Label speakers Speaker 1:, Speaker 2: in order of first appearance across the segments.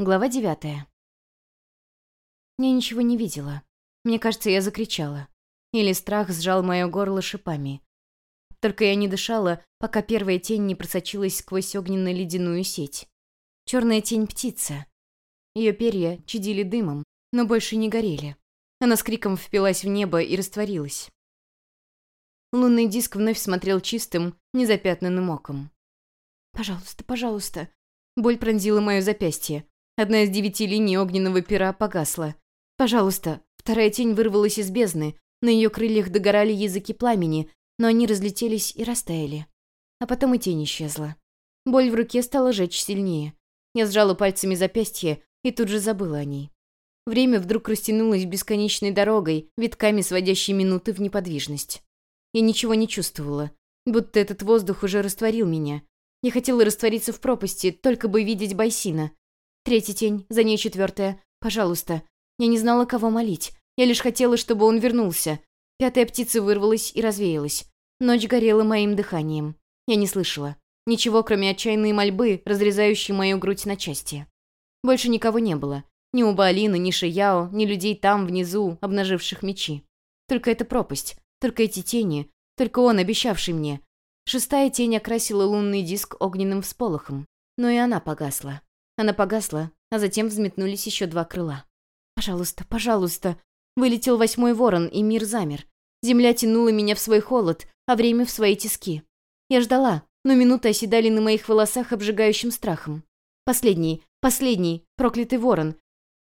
Speaker 1: Глава девятая. Я ничего не видела. Мне кажется, я закричала. Или страх сжал мое горло шипами. Только я не дышала, пока первая тень не просочилась сквозь огненно-ледяную сеть. Черная тень птица. Ее перья чадили дымом, но больше не горели. Она с криком впилась в небо и растворилась. Лунный диск вновь смотрел чистым, незапятнанным оком. «Пожалуйста, пожалуйста». Боль пронзила мое запястье. Одна из девяти линий огненного пера погасла. «Пожалуйста». Вторая тень вырвалась из бездны. На ее крыльях догорали языки пламени, но они разлетелись и растаяли. А потом и тень исчезла. Боль в руке стала жечь сильнее. Я сжала пальцами запястье и тут же забыла о ней. Время вдруг растянулось бесконечной дорогой, витками сводящей минуты в неподвижность. Я ничего не чувствовала, будто этот воздух уже растворил меня. Я хотела раствориться в пропасти, только бы видеть Байсина, Третья тень, за ней четвертая. Пожалуйста. Я не знала, кого молить. Я лишь хотела, чтобы он вернулся. Пятая птица вырвалась и развеялась. Ночь горела моим дыханием. Я не слышала. Ничего, кроме отчаянной мольбы, разрезающей мою грудь на части. Больше никого не было. Ни у Баалина, ни Шияо, ни людей там, внизу, обнаживших мечи. Только эта пропасть. Только эти тени. Только он, обещавший мне. Шестая тень окрасила лунный диск огненным всполохом. Но и она погасла. Она погасла, а затем взметнулись еще два крыла. «Пожалуйста, пожалуйста!» Вылетел восьмой ворон, и мир замер. Земля тянула меня в свой холод, а время в свои тиски. Я ждала, но минуты оседали на моих волосах обжигающим страхом. Последний, последний, проклятый ворон.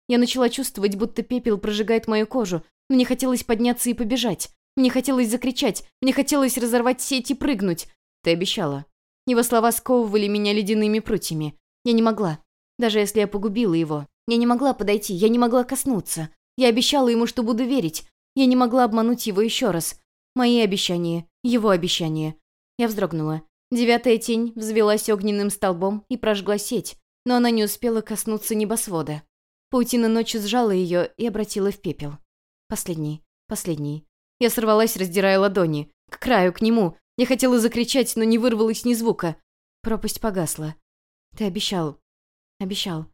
Speaker 1: Я начала чувствовать, будто пепел прожигает мою кожу. Мне хотелось подняться и побежать. Мне хотелось закричать. Мне хотелось разорвать сеть и прыгнуть. Ты обещала. Его слова сковывали меня ледяными прутьями. Я не могла. Даже если я погубила его. Я не могла подойти, я не могла коснуться. Я обещала ему, что буду верить. Я не могла обмануть его еще раз. Мои обещания, его обещания. Я вздрогнула. Девятая тень взвелась огненным столбом и прожгла сеть, но она не успела коснуться небосвода. Паутина ночи сжала ее и обратила в пепел. Последний, последний. Я сорвалась, раздирая ладони. К краю, к нему. Я хотела закричать, но не вырвалось ни звука. Пропасть погасла. «Ты обещал. Обещал.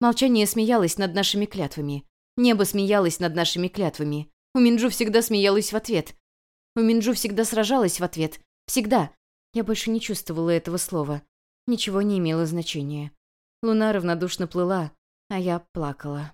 Speaker 1: Молчание смеялось над нашими клятвами. Небо смеялось над нашими клятвами. У Минджу всегда смеялась в ответ. У Минджу всегда сражалась в ответ. Всегда. Я больше не чувствовала этого слова. Ничего не имело значения. Луна равнодушно плыла, а я плакала.